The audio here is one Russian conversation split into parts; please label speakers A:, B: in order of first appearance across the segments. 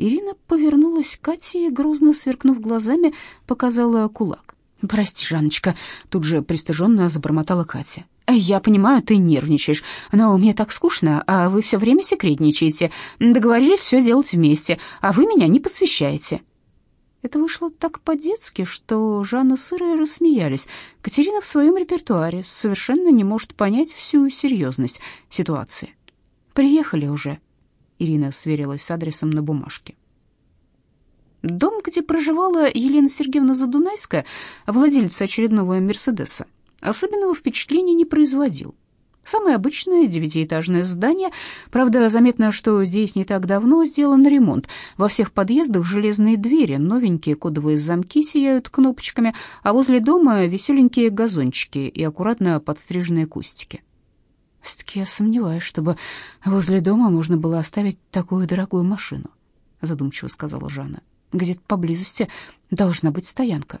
A: Ирина повернулась к Кате и, грозно сверкнув глазами, показала кулак. «Прости, Жанночка», — тут же пристыженно забормотала Катя. «Я понимаю, ты нервничаешь, но мне так скучно, а вы все время секретничаете. Договорились все делать вместе, а вы меня не посвящаете». Это вышло так по-детски, что Жанна с Ирой рассмеялись. Катерина в своем репертуаре совершенно не может понять всю серьезность ситуации. «Приехали уже», — Ирина сверилась с адресом на бумажке. Дом, где проживала Елена Сергеевна Задунайская, владельца очередного «Мерседеса», особенного впечатления не производил. Самое обычное девятиэтажное здание. Правда, заметно, что здесь не так давно сделан ремонт. Во всех подъездах железные двери, новенькие кодовые замки сияют кнопочками, а возле дома веселенькие газончики и аккуратно подстриженные кустики. «Все-таки я сомневаюсь, чтобы возле дома можно было оставить такую дорогую машину», задумчиво сказала Жанна. «Где-то поблизости должна быть стоянка».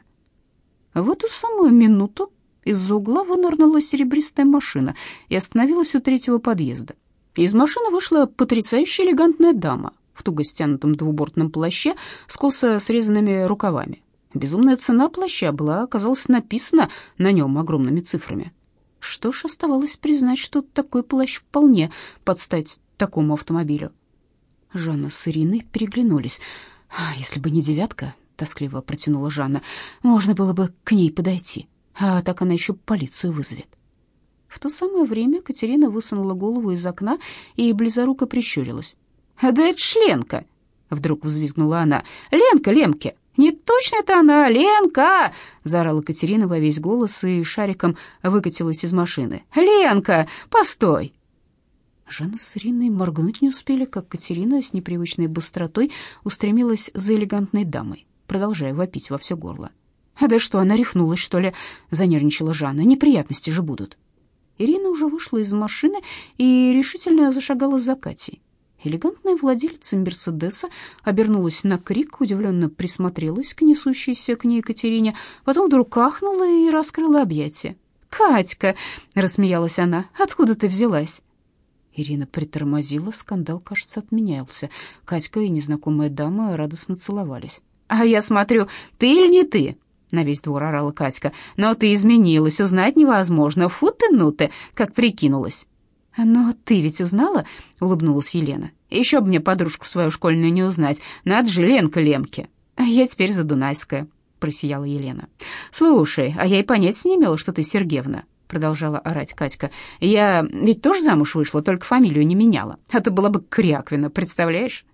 A: В эту самую минуту из-за угла вынырнула серебристая машина и остановилась у третьего подъезда. Из машины вышла потрясающе элегантная дама в туго стянутом двубортном плаще с косо срезанными рукавами. Безумная цена плаща была, оказалось, написана на нем огромными цифрами. Что ж, оставалось признать, что такой плащ вполне подстать такому автомобилю. Жанна с Ириной переглянулись. «А «Если бы не девятка», — тоскливо протянула Жанна, — «можно было бы к ней подойти». А так она еще полицию вызовет. В то самое время Катерина высунула голову из окна и близоруко прищурилась. «Да это ж Ленка!» — вдруг взвизгнула она. «Ленка, Лемке! Не точно это она, Ленка!» — заорала Катерина во весь голос и шариком выкатилась из машины. «Ленка, постой!» Жанна с Ириной моргнуть не успели, как Катерина с непривычной быстротой устремилась за элегантной дамой, продолжая вопить во все горло. «А да что, она рехнулась, что ли?» — занервничала Жанна. «Неприятности же будут». Ирина уже вышла из машины и решительно зашагала за Катей. Элегантная владелица Мерседеса обернулась на крик, удивленно присмотрелась к несущейся к ней Катерине, потом вдруг ахнула и раскрыла объятия. «Катька!» — рассмеялась она. «Откуда ты взялась?» Ирина притормозила, скандал, кажется, отменялся. Катька и незнакомая дама радостно целовались. «А я смотрю, ты или не ты?» на весь двор орала Катька. «Но ты изменилась, узнать невозможно. Фу ты, ну ты, как прикинулась!» «Но ты ведь узнала?» — улыбнулась Елена. «Еще бы мне подружку свою школьную не узнать. Надо же, Ленка Лемке!» «А я теперь задунайская», — просияла Елена. «Слушай, а я и понять не имела, что ты Сергеевна», — продолжала орать Катька. «Я ведь тоже замуж вышла, только фамилию не меняла. А то была бы Кряквина, представляешь?»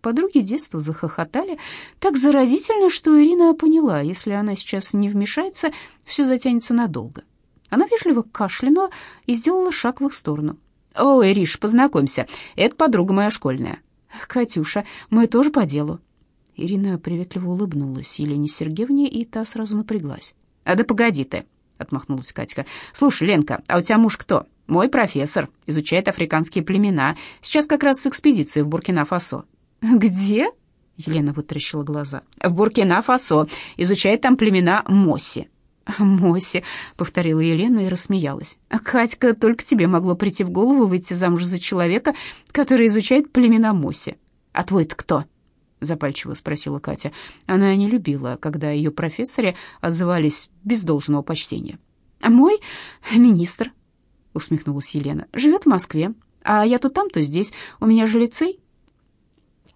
A: Подруги детства захохотали так заразительно, что Ирина поняла, если она сейчас не вмешается, все затянется надолго. Она вежливо кашлянула и сделала шаг в их сторону. «О, Ириш, познакомься, это подруга моя школьная». «Катюша, мы тоже по делу». Ирина приветливо улыбнулась Елене Сергеевне, и та сразу напряглась. «А да погоди ты», — отмахнулась Катька. «Слушай, Ленка, а у тебя муж кто?» «Мой профессор, изучает африканские племена. Сейчас как раз с экспедицией в Буркина-Фасо. «Где?» — Елена вытаращила глаза. «В Буркина-Фасо. Изучает там племена Моси». «Моси», — повторила Елена и рассмеялась. «А Катька, только тебе могло прийти в голову выйти замуж за человека, который изучает племена Моси. А твой-то кто?» — запальчиво спросила Катя. Она не любила, когда ее профессоре отзывались без должного почтения. «А мой министр», — усмехнулась Елена, — «живет в Москве. А я то там, то здесь. У меня же лицей».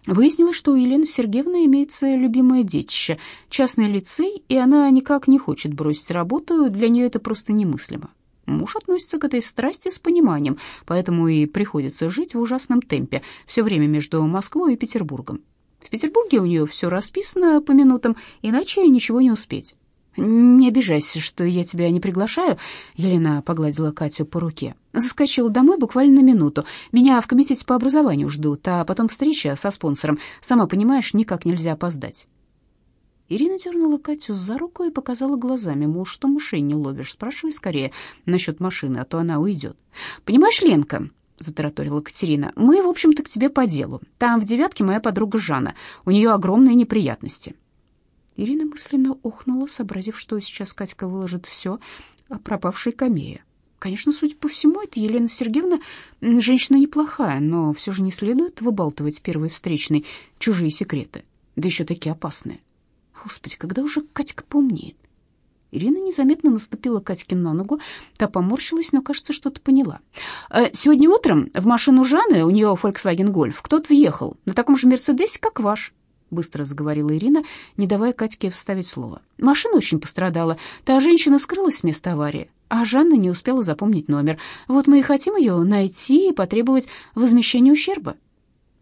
A: Выяснилось, что у Елены Сергеевны имеется любимое детище — частный лицей, и она никак не хочет бросить работу, для нее это просто немыслимо. Муж относится к этой страсти с пониманием, поэтому и приходится жить в ужасном темпе, все время между Москвой и Петербургом. В Петербурге у нее все расписано по минутам, иначе ничего не успеть. «Не обижайся, что я тебя не приглашаю», — Елена погладила Катю по руке. «Заскочила домой буквально на минуту. Меня в комитете по образованию ждут, а потом встреча со спонсором. Сама понимаешь, никак нельзя опоздать». Ирина дернула Катю за руку и показала глазами, мол, что мышей не ловишь, спрашивай скорее насчет машины, а то она уйдет. «Понимаешь, Ленка», — затараторила Катерина, — «мы, в общем-то, к тебе по делу. Там в девятке моя подруга Жанна, у нее огромные неприятности». Ирина мысленно охнула, сообразив, что сейчас Катька выложит все о пропавшей камее. Конечно, судя по всему, это Елена Сергеевна женщина неплохая, но все же не следует выбалтывать первой встречной чужие секреты, да еще такие опасные. Господи, когда уже Катька поумнеет? Ирина незаметно наступила Катьке на ногу. Та поморщилась, но, кажется, что-то поняла. «Э, «Сегодня утром в машину Жанны, у нее Volkswagen Golf, кто-то въехал на таком же Мерседесе, как ваш», — быстро заговорила Ирина, не давая Катьке вставить слово. «Машина очень пострадала. Та женщина скрылась с места аварии, а Жанна не успела запомнить номер. Вот мы и хотим ее найти и потребовать возмещения ущерба».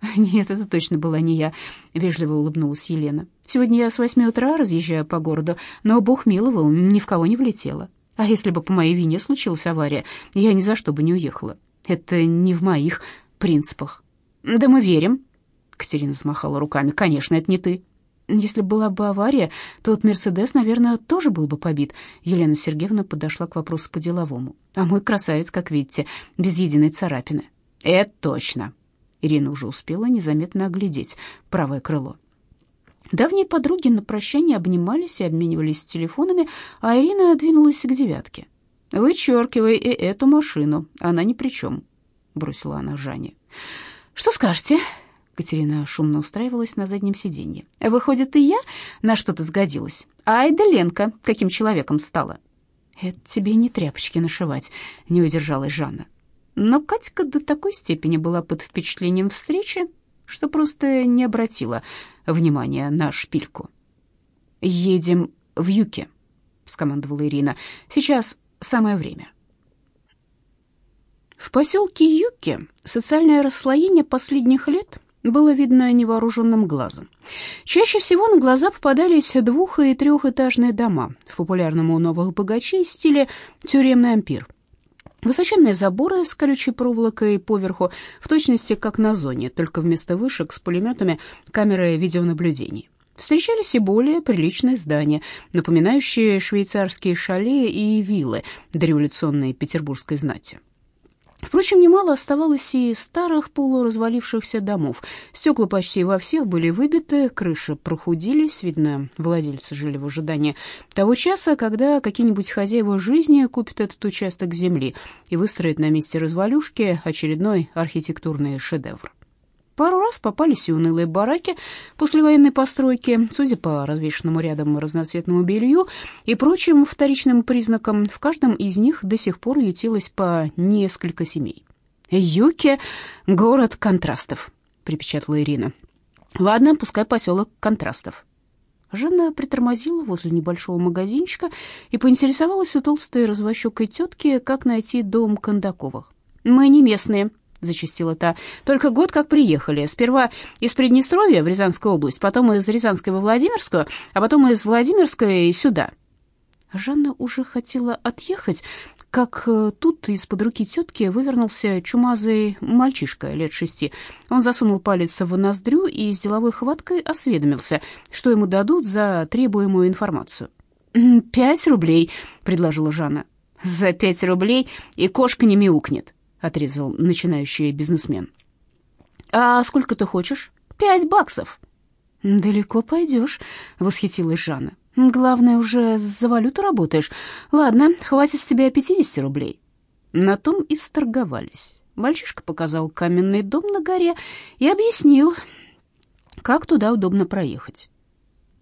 A: «Нет, это точно была не я», — вежливо улыбнулась Елена. «Сегодня я с восьми утра разъезжаю по городу, но Бог миловал, ни в кого не влетела. А если бы по моей вине случилась авария, я ни за что бы не уехала. Это не в моих принципах». «Да мы верим», — Катерина смахала руками. «Конечно, это не ты». «Если была бы авария, то вот Мерседес, наверное, тоже был бы побит». Елена Сергеевна подошла к вопросу по-деловому. «А мой красавец, как видите, без единой царапины». «Это точно», Ирина уже успела незаметно оглядеть правое крыло. Давние подруги на прощание обнимались и обменивались телефонами, а Ирина двинулась к девятке. «Вычеркивай и эту машину, она ни при чем», — бросила она Жанне. «Что скажете?» Катерина шумно устраивалась на заднем сиденье. «Выходит, и я на что-то сгодилась. Ай да Ленка, каким человеком стала!» «Это тебе не тряпочки нашивать», — не удержалась Жанна. Но Катька до такой степени была под впечатлением встречи, что просто не обратила внимания на шпильку. «Едем в Юке», — скомандовала Ирина. «Сейчас самое время». В поселке Юке социальное расслоение последних лет было видно невооруженным глазом. Чаще всего на глаза попадались двух- и трехэтажные дома в популярном у новых богачей стиле «тюремный ампир», Высоченные заборы с колючей проволокой поверху, в точности как на зоне, только вместо вышек с пулеметами камеры видеонаблюдений. Встречались и более приличные здания, напоминающие швейцарские шале и виллы дореволюционной петербургской знати. Впрочем, немало оставалось и старых полуразвалившихся домов. Стекла почти во всех были выбиты, крыши прохудились, видно, владельцы жили в ожидании того часа, когда какие-нибудь хозяева жизни купят этот участок земли и выстроят на месте развалюшки очередной архитектурный шедевр. Пару раз попались и унылые бараки после военной постройки, судя по развешенному рядом разноцветному белью и прочим вторичным признакам, в каждом из них до сих пор ютилось по несколько семей. «Юки — город контрастов», — припечатала Ирина. «Ладно, пускай поселок контрастов». Жанна притормозила возле небольшого магазинчика и поинтересовалась у толстой развощекой тетки, как найти дом Кондаковых. «Мы не местные», — зачастила та. «Только год как приехали. Сперва из Приднестровья в Рязанскую область, потом из Рязанской во Владимирскую, а потом из Владимирской и сюда». Жанна уже хотела отъехать, как э, тут из-под руки тетки вывернулся чумазый мальчишка лет шести. Он засунул палец в ноздрю и с деловой хваткой осведомился, что ему дадут за требуемую информацию. «Пять рублей», — предложила Жанна. «За пять рублей и кошка не мяукнет», отрезал начинающий бизнесмен. «А сколько ты хочешь?» «Пять баксов». «Далеко пойдешь», — восхитилась Жанна. «Главное, уже за валюту работаешь. Ладно, хватит с тебя 50 рублей». На том и сторговались. Мальчишка показал каменный дом на горе и объяснил, как туда удобно проехать.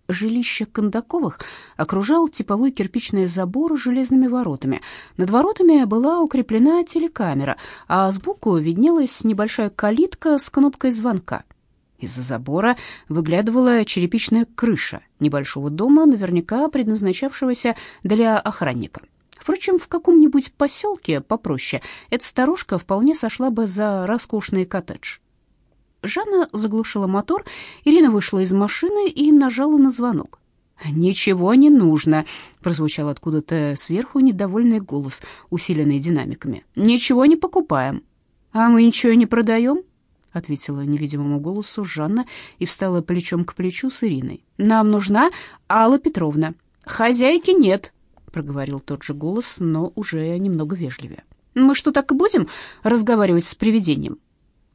A: Жилище Кондаковых окружал типовой кирпичный забор с железными воротами. Над воротами была укреплена телекамера, а сбоку виднелась небольшая калитка с кнопкой звонка. Из-за забора выглядывала черепичная крыша небольшого дома, наверняка предназначавшегося для охранника. Впрочем, в каком-нибудь поселке попроще эта старушка вполне сошла бы за роскошный коттедж. Жанна заглушила мотор, Ирина вышла из машины и нажала на звонок. «Ничего не нужно», — прозвучал откуда-то сверху недовольный голос, усиленный динамиками. «Ничего не покупаем». «А мы ничего не продаем?» — ответила невидимому голосу Жанна и встала плечом к плечу с Ириной. «Нам нужна Алла Петровна». «Хозяйки нет», — проговорил тот же голос, но уже немного вежливее. «Мы что, так и будем разговаривать с привидением?»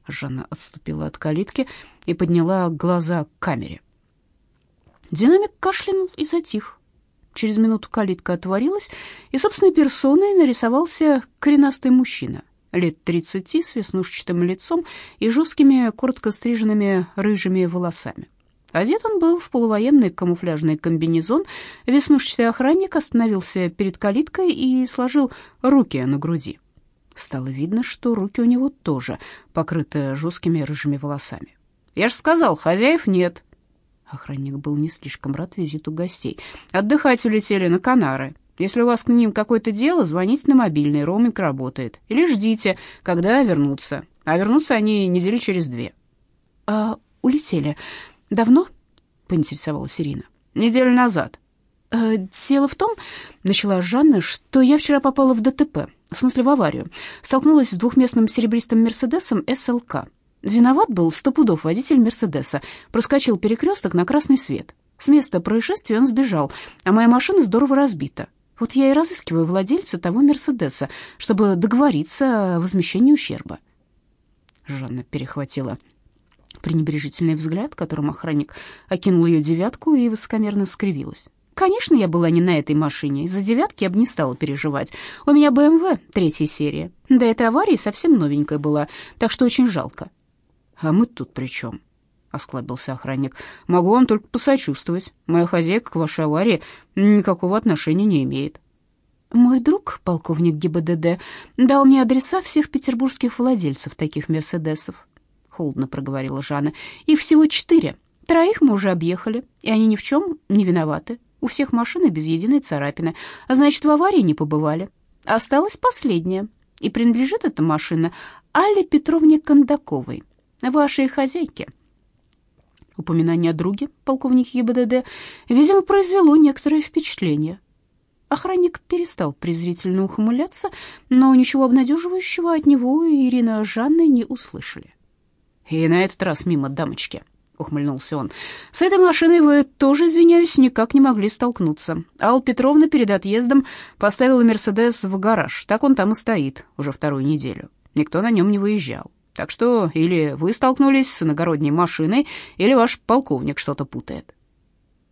A: Жанна отступила от калитки и подняла глаза к камере. Динамик кашлянул и затих. Через минуту калитка отворилась, и собственной персоной нарисовался коренастый мужчина, лет тридцати, с веснушчатым лицом и жесткими, коротко стриженными рыжими волосами. Одет он был в полувоенный камуфляжный комбинезон. Веснушчатый охранник остановился перед калиткой и сложил руки на груди. Стало видно, что руки у него тоже покрыты жесткими рыжими волосами. «Я же сказал, хозяев нет». Охранник был не слишком рад визиту гостей. «Отдыхать улетели на Канары. Если у вас к ним какое-то дело, звоните на мобильный, роуминг работает. Или ждите, когда вернутся. А вернутся они недели через две».
B: «А улетели?» «Давно?» — поинтересовалась Ирина.
A: «Неделю назад».
B: «Э, «Дело в том, — начала Жанна, — что я вчера попала в ДТП, в смысле в аварию. Столкнулась с двухместным серебристым «Мерседесом» СЛК. Виноват был сто пудов водитель «Мерседеса». Проскочил перекресток на красный свет. С места происшествия он сбежал, а моя машина здорово разбита. Вот я и разыскиваю владельца того «Мерседеса», чтобы договориться о возмещении ущерба».
A: Жанна перехватила пренебрежительный взгляд, которым охранник окинул ее девятку и высокомерно скривилась. Конечно, я была не на этой машине. Из-за девятки я бы не стала переживать. У меня БМВ третьей серии. До этой аварии совсем новенькая была, так что очень жалко. А мы тут при чем? Осклабился охранник. Могу вам только посочувствовать. Моя хозяйка к вашей аварии никакого отношения не имеет.
B: Мой друг, полковник ГИБДД, дал мне адреса всех петербургских владельцев таких «Мерседесов» холодно проговорила Жанна. Их всего четыре. Троих мы уже объехали, и они ни в чем не виноваты. У всех машины без единой царапины, а значит, в аварии не побывали. Осталась последняя, и принадлежит эта машина Алле Петровне Кондаковой, вашей хозяйке. Упоминание о друге, полковник ГИБДД, видимо, произвело некоторое впечатление. Охранник перестал презрительно ухмыляться, но ничего обнадеживающего от него Ирина с Жанной не услышали.
A: И на этот раз мимо дамочки, ухмыльнулся он. С этой машиной вы тоже, извиняюсь, никак не могли столкнуться. Алла Петровна перед отъездом поставила Мерседес в гараж. Так он там и стоит уже вторую неделю. Никто на нем не выезжал. Так что или вы столкнулись с иногородней машиной, или ваш полковник что-то путает.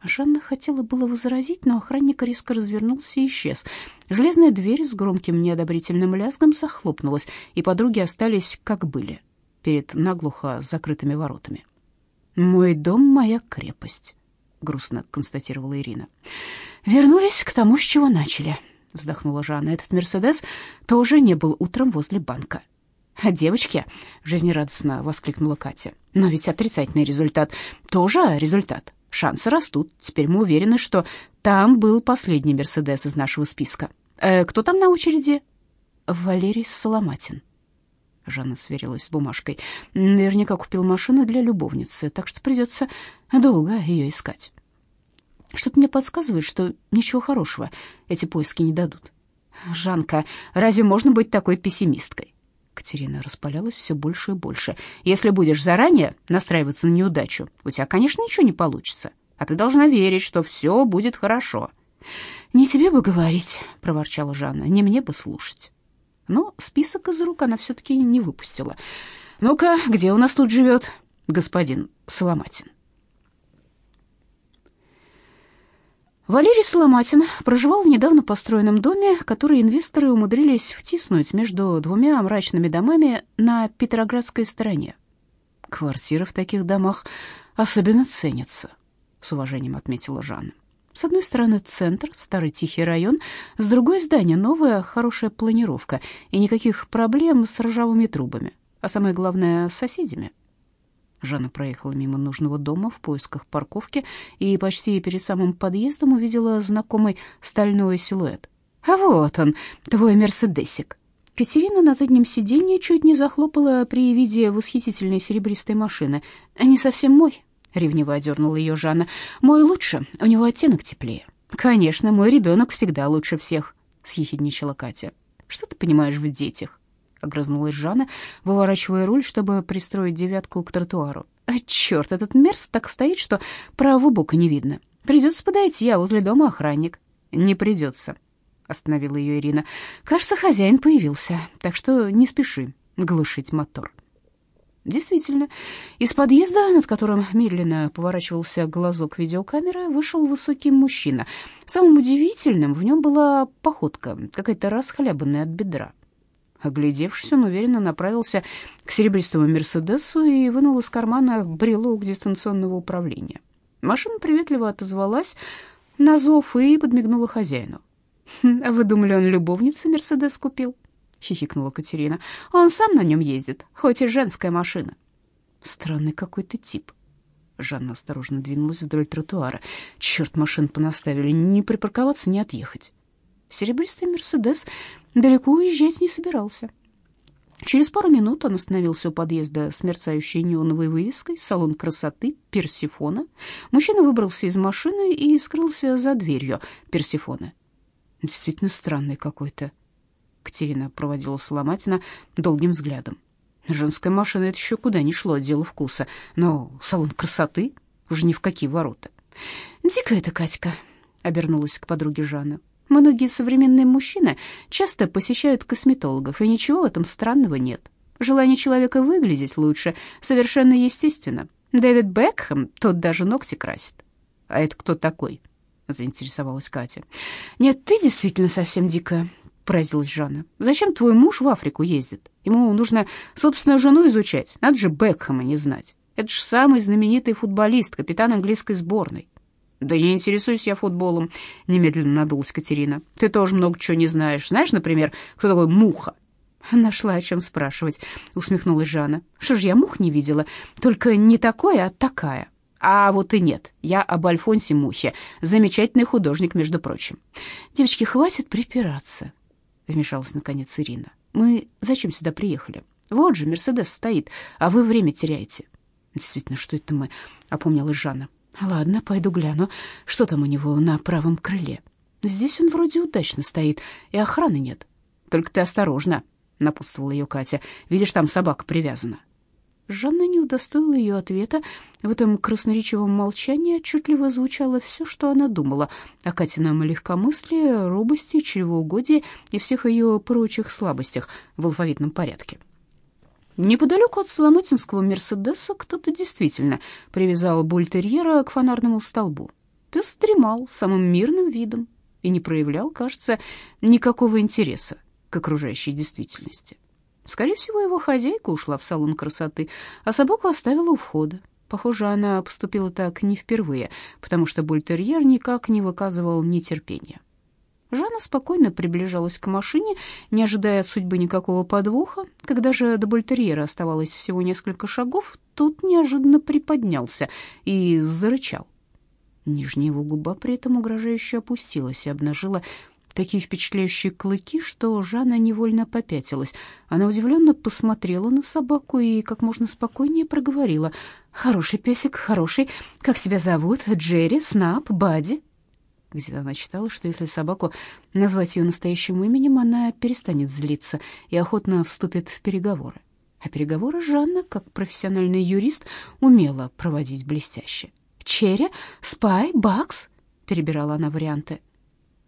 B: Жанна хотела было возразить, но охранник резко развернулся и исчез. Железная дверь с громким неодобрительным лязгом захлопнулась, и подруги остались как были — перед наглухо закрытыми воротами. «Мой дом — моя крепость», — грустно констатировала Ирина. «Вернулись к тому, с чего начали», — вздохнула Жанна. «Этот «Мерседес» тоже не был утром возле банка». «А девочки!» — жизнерадостно воскликнула Катя. «Но ведь отрицательный результат тоже результат. Шансы растут. Теперь мы уверены, что там был последний «Мерседес» из нашего списка. Э, кто там на очереди?» «Валерий Соломатин»,
A: Жанна сверилась с бумажкой. Наверняка купил машину для любовницы, так что придется долго ее искать. Что-то мне подсказывает, что ничего хорошего эти поиски не дадут. Жанка, разве можно быть такой пессимисткой? Катерина распалялась все больше и больше. Если будешь заранее настраиваться на неудачу, у тебя, конечно, ничего не получится. А ты должна верить, что все будет хорошо. Не тебе бы говорить, проворчала Жанна, не мне бы слушать но список из рук она все-таки не выпустила. «Ну-ка, где у нас тут живет господин Соломатин?» Валерий Соломатин проживал в недавно построенном доме, который инвесторы умудрились втиснуть между двумя мрачными домами на Петроградской стороне. «Квартиры в таких домах особенно ценятся», — с уважением отметила Жанна. С одной стороны центр, старый тихий район, с другой здание, новая, хорошая планировка и никаких проблем с ржавыми трубами, а самое главное, с соседями. Жанна проехала мимо нужного дома в поисках парковки и почти перед самым подъездом увидела знакомый стальной силуэт. «А вот он, твой мерседесик!» Катерина на заднем сиденье чуть не захлопала при виде восхитительной серебристой машины. «Не совсем мой», — ревниво одернула ее Жанна. «Мой лучше, у него оттенок теплее». «Конечно, мой ребенок всегда лучше всех», — съехидничала Катя. «Что ты понимаешь в детях?» — огрызнулась Жанна, выворачивая руль, чтобы пристроить девятку к тротуару. «А черт, этот мерз так стоит, что правого бока не видно. Придется подойти, а возле дома охранник». «Не придется», — остановила ее Ирина. «Кажется, хозяин появился, так что не спеши глушить мотор». Действительно, из подъезда, над которым медленно поворачивался глазок видеокамеры, вышел высокий мужчина. Самым удивительным в нем была походка, какая-то расхлябанная от бедра. Оглядевшись, он уверенно направился к серебристому «Мерседесу» и вынул из кармана брелок дистанционного управления. Машина приветливо отозвалась на зов и подмигнула хозяину. Вы думали, он любовницу «Мерседес» купил?» — хихикнула Катерина. «Он сам на нем ездит, хоть и женская машина». «Странный какой-то тип». Жанна осторожно двинулась вдоль тротуара. «Черт, машин понаставили, не припарковаться, не отъехать». Серебристый «Мерседес» далеко уезжать не собирался. Через пару минут он остановился у подъезда с мерцающей неоновой вывеской «Салон красоты Персифона». Мужчина выбрался из машины и скрылся за дверью Персифоны. Действительно странный какой-то. Катерина проводила Соломатина долгим взглядом. Женская машина — это еще куда ни шло, дело вкуса. Но салон красоты уже ни в какие ворота. «Дикая это Катька», — обернулась к подруге Жанна. «Многие современные мужчины часто посещают косметологов, и ничего в этом странного нет. Желание человека выглядеть лучше совершенно естественно. Дэвид Бекхэм, тот даже ногти красит». «А это кто такой?» — заинтересовалась Катя. «Нет, ты действительно совсем дикая», — поразилась Жанна. «Зачем твой муж в Африку ездит? Ему нужно собственную жену изучать. Надо же Бекхэма не знать. Это же самый знаменитый футболист, капитан английской сборной». «Да не интересуюсь я футболом», — немедленно надулась Катерина. «Ты тоже много чего не знаешь. Знаешь, например, кто такой Муха?» «Нашла о чем спрашивать», — усмехнулась Жанна. «Что ж, я мух не видела, только не такое, а такая». А вот и нет. Я об Альфонсе Мухе. Замечательный художник, между прочим. Девочки, хватит припираться вмешалась наконец Ирина. Мы зачем сюда приехали? Вот же Мерседес стоит, а вы время теряете. Действительно, что это мы? опомнилась Жанна. Ладно, пойду гляну, что там у него на правом крыле. Здесь он вроде удачно стоит, и охраны нет. Только ты осторожна, напутствовала ее Катя. Видишь, там собака привязана. Жанна не удостоила ее ответа. В этом красноречивом молчании отчетливо звучало все, что она думала о Катином легкомыслии, робости, чревоугодии и всех ее прочих слабостях в алфавитном порядке. Неподалеку от Соломатинского «Мерседеса» кто-то действительно привязал бультерьера к фонарному столбу. Пес дремал самым мирным видом и не проявлял, кажется, никакого интереса к окружающей действительности. Скорее всего, его хозяйка ушла в салон красоты, а собаку оставила у входа. Похоже, она поступила так не впервые, потому что бультерьер никак не выказывал нетерпения. Жанна спокойно приближалась к машине, не ожидая от судьбы никакого подвоха. Когда же до бультерьера оставалось всего несколько шагов, тот неожиданно приподнялся и зарычал. Нижняя его губа при этом угрожающе опустилась и обнажила такие впечатляющие клыки, что Жанна невольно попятилась. Она удивленно посмотрела на собаку и как можно спокойнее проговорила. «Хороший песик, хороший. Как тебя зовут? Джерри, Снап, Бади?» Где-то она читала, что если собаку назвать ее настоящим именем, она перестанет злиться и охотно вступит в переговоры. А переговоры Жанна, как профессиональный юрист, умела проводить блестяще. «Черри, Спай, Бакс?» — перебирала она варианты.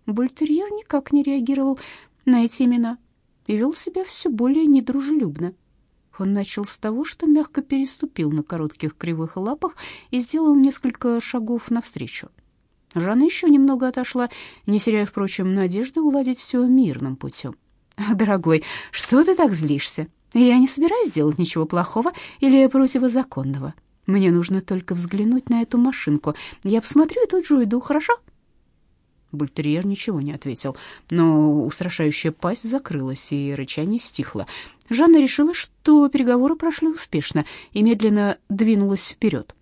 A: Бультерьер никак не реагировал на эти имена и вел себя все более недружелюбно. Он начал с того, что мягко переступил на коротких кривых лапах и сделал несколько шагов навстречу. Жанна еще немного отошла, не теряя, впрочем, надежды уладить все мирным путем. «Дорогой, что ты так злишься? Я не собираюсь делать ничего плохого или противозаконного. Мне нужно только взглянуть на эту машинку. Я посмотрю и тут же уйду, хорошо?» Бультерьер ничего не ответил, но устрашающая пасть закрылась, и рычание стихло. Жанна решила, что переговоры прошли успешно, и медленно двинулась вперед.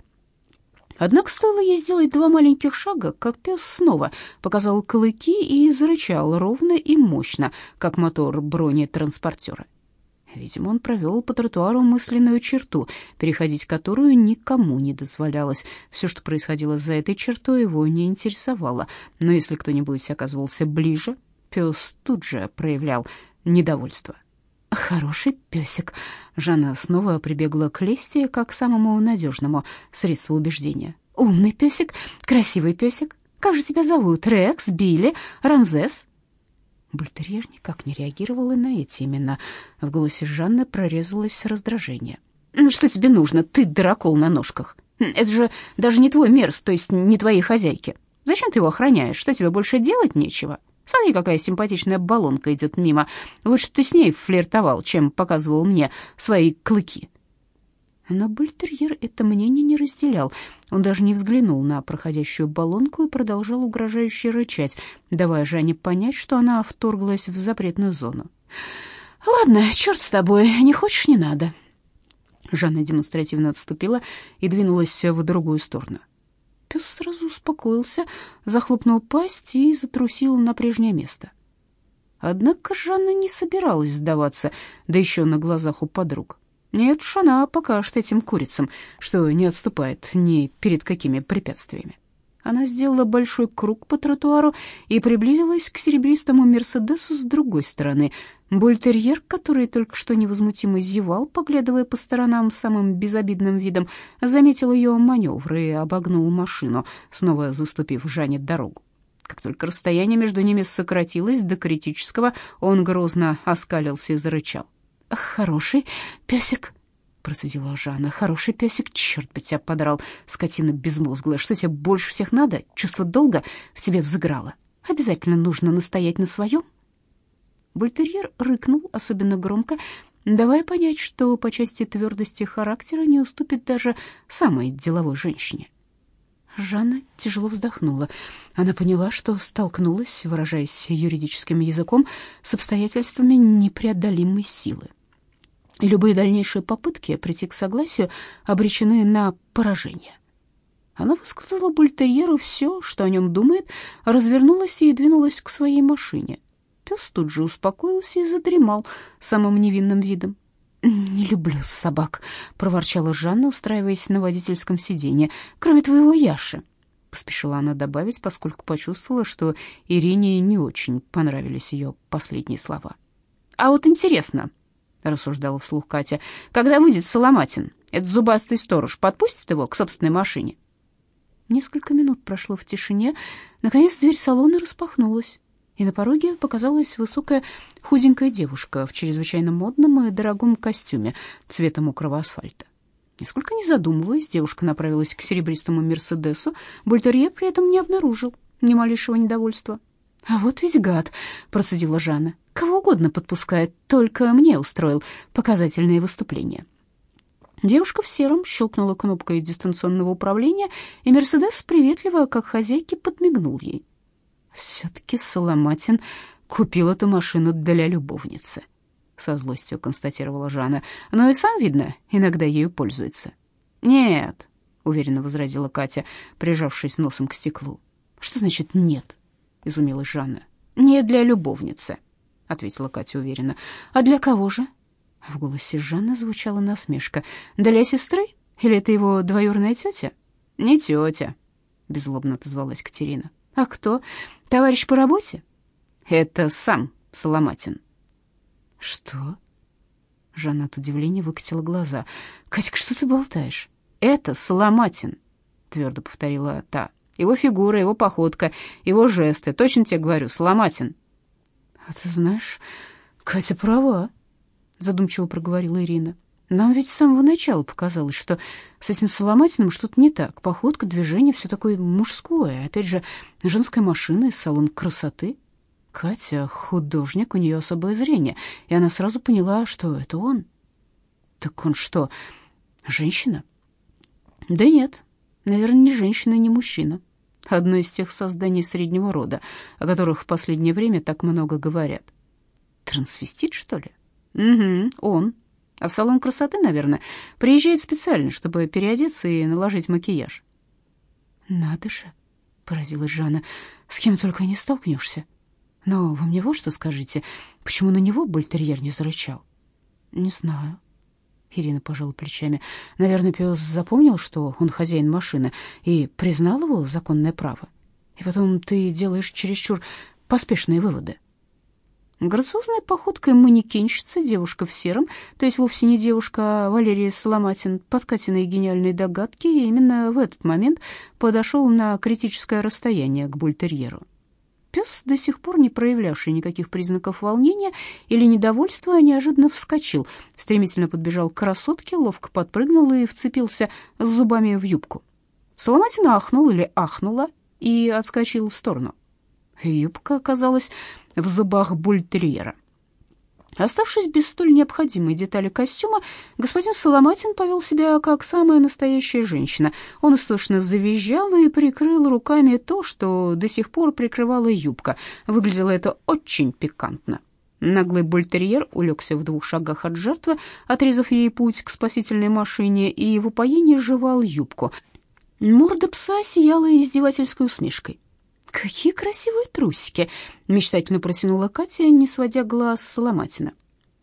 A: Однако стоило ей сделать два маленьких шага, как пес снова показал клыки и зарычал ровно и мощно, как мотор бронетранспортера. Видимо, он провел по тротуару мысленную черту, переходить которую никому не дозволялось. Все, что происходило за этой чертой, его не интересовало. Но если кто-нибудь оказывался ближе, пес тут же проявлял недовольство. «Хороший песик». Жанна снова прибегла к лести как к самому надежному средству убеждения. «Умный песик, красивый песик. Как же тебя зовут? Рекс, Билли, Рамзес?» Бультерьер никак не реагировал и на эти имена. В голосе Жанны прорезалось раздражение. Что тебе нужно, ты дырокол на ножках? Это же даже не твой мерз, то есть не твои хозяйки. Зачем ты его охраняешь? Что тебе больше делать нечего? Смотри, какая симпатичная баллонка идет мимо. Лучше ты с ней флиртовал, чем показывал мне свои клыки. Но бультерьер это мнение не разделял. Он даже не взглянул на проходящую баллонку и продолжал угрожающе рычать, давая Жанне понять, что она вторглась в запретную зону. «Ладно, черт с тобой, не хочешь — не надо». Жанна демонстративно отступила и двинулась в другую сторону. Пес сразу успокоился, захлопнул пасть и затрусил на прежнее место. Однако Жанна не собиралась сдаваться, да еще на глазах у подруг. Нет уж, она покажет этим курицам, что не отступает ни перед какими препятствиями. Она сделала большой круг по тротуару и приблизилась к серебристому «Мерседесу» с другой стороны. Бультерьер, который только что невозмутимо зевал, поглядывая по сторонам самым безобидным видом, заметил ее маневр и обогнул машину, снова заступив Жанне дорогу. Как только расстояние между ними сократилось до критического, он грозно оскалился и зарычал. «Хороший песик», — процедила Жанна. «Хороший песик, черт бы тебя подрал, скотина безмозглая. Что тебе больше всех надо? Чувство долга в тебе взыграло. Обязательно нужно настоять на своем?» Бультерьер рыкнул особенно громко, давая понять, что по части твердости характера не уступит даже самой деловой женщине. Жанна тяжело вздохнула. Она поняла, что столкнулась, выражаясь юридическим языком, с обстоятельствами непреодолимой силы и любые дальнейшие попытки прийти к согласию обречены на поражение. Она высказала бультерьеру все, что о нем думает, развернулась и двинулась к своей машине. Пес тут же успокоился и задремал самым невинным видом. «Не люблю собак», — проворчала Жанна, устраиваясь на водительском сиденье, «кроме твоего Яши». Поспешила она добавить, поскольку почувствовала, что Ирине не очень понравились ее последние слова. «А вот интересно», — рассуждала вслух Катя. «Когда выйдет Соломатин, этот зубастый сторож подпустит его к собственной машине?» Несколько минут прошло в тишине. Наконец дверь салона распахнулась, и на пороге показалась высокая худенькая девушка в чрезвычайно модном и дорогом костюме цвета мокрого асфальта. Нисколько не задумываясь, девушка направилась к серебристому «Мерседесу». Бультерье при этом не обнаружил ни малейшего недовольства. «А вот ведь гад!» — процедила Жанна. «Кого угодно подпускает, только мне устроил показательные выступления». Девушка в сером щелкнула кнопкой дистанционного управления, и «Мерседес» приветливо, как хозяйки, подмигнул ей. «Все-таки Соломатин купил эту машину для любовницы», — со злостью констатировала Жанна. «Но и сам, видно, иногда ею пользуется». «Нет», — уверенно возразила Катя, прижавшись носом к стеклу. «Что значит «нет»?» — изумилась Жанна. «Не для любовницы», — ответила Катя уверенно. «А для кого же?» В голосе Жанны звучала насмешка. «Для сестры? Или это его двоюродная тетя?» «Не тетя», — беззлобно отозвалась Катерина. «А кто? Товарищ по работе?» «Это сам Соломатин». «Что?» Жанна от удивления выкатила глаза. «Катька, что ты болтаешь?» «Это Соломатин», — твердо повторила та. Его фигура, его походка, его жесты. Точно тебе говорю, Соломатин. А ты знаешь, Катя права, задумчиво проговорила Ирина. Нам ведь с самого начала показалось, что с этим Соломатиным что-то не так. Походка, движение, все такое мужское. Опять же, женская машина и салон красоты. Катя художник, у нее особое зрение, и она сразу поняла, что это он. Так он что, женщина? Да нет, Наверное, ни женщина, ни мужчина. Одно из тех созданий среднего рода, о которых в последнее время так много говорят. Трансвестит, что ли? Угу, он. А в салон красоты, наверное, приезжает специально, чтобы переодеться и наложить макияж. Надо же, поразилась Жанна, с кем только не столкнешься. Но вы мне вот что скажите, почему на него бультерьер не зарычал? Не знаю. Ирина пожала плечами. Наверное, пес запомнил, что он хозяин машины, и признал его законное право. И потом ты делаешь чересчур поспешные выводы. Грациозной походкой манекенщица, девушка в сером, то есть вовсе не девушка, а Валерия Соломатин, под Катиной гениальной догадки, именно в этот момент подошел на критическое расстояние к бультерьеру.
B: Пес, до сих пор не проявлявший никаких признаков волнения или недовольства, неожиданно вскочил, стремительно подбежал к красотке, ловко подпрыгнул и вцепился зубами в юбку. Соломатина ахнул или ахнула и отскочил в сторону. Юбка оказалась в зубах бультерьера. Оставшись без столь необходимой детали костюма, господин Соломатин повел себя как самая настоящая женщина. Он истошно завизжал и прикрыл руками то, что до сих пор прикрывала юбка. Выглядело это очень пикантно. Наглый бультерьер улегся в двух шагах от жертвы, отрезав ей путь к спасительной машине, и в упоении жевал юбку. Морда пса сияла издевательской усмешкой. «Какие красивые трусики!» — мечтательно протянула Катя, не сводя глаз с Ломатина.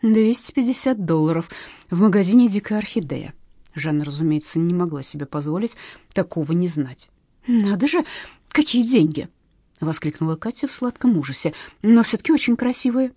B: «Двести пятьдесят долларов в магазине «Дикая орхидея». Жанна, разумеется, не могла себе позволить такого не знать. «Надо же, какие деньги!» — воскликнула Катя в сладком ужасе. «Но все-таки очень красивые».